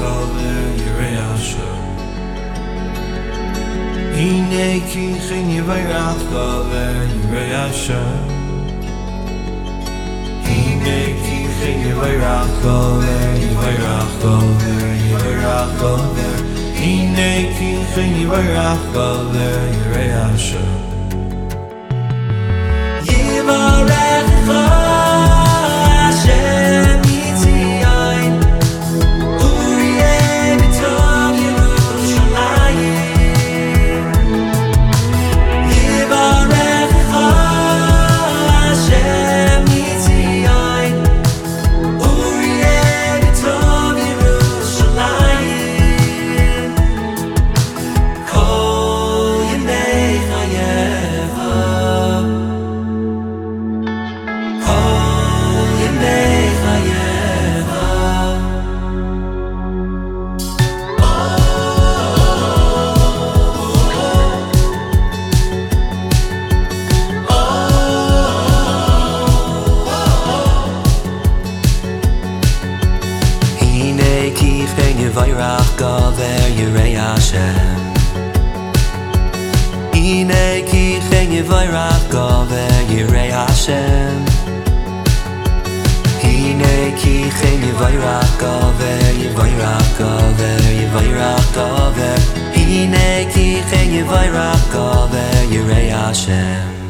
gover yirei Hashem Hine ki chen yivayrach gover yirei Hashem Hine ki chen yivayrach gover yivayrach gover yivayrach gover Hine ki chen yivayrach gover yirei Hashem Yivarech yirei Hashem Hine ki chen yevayrach gaver yirei Hashem Hine ki chen yevayrach gaver yevayrach gaver yevayrach gaver Hine ki chen yevayrach gaver yirei Hashem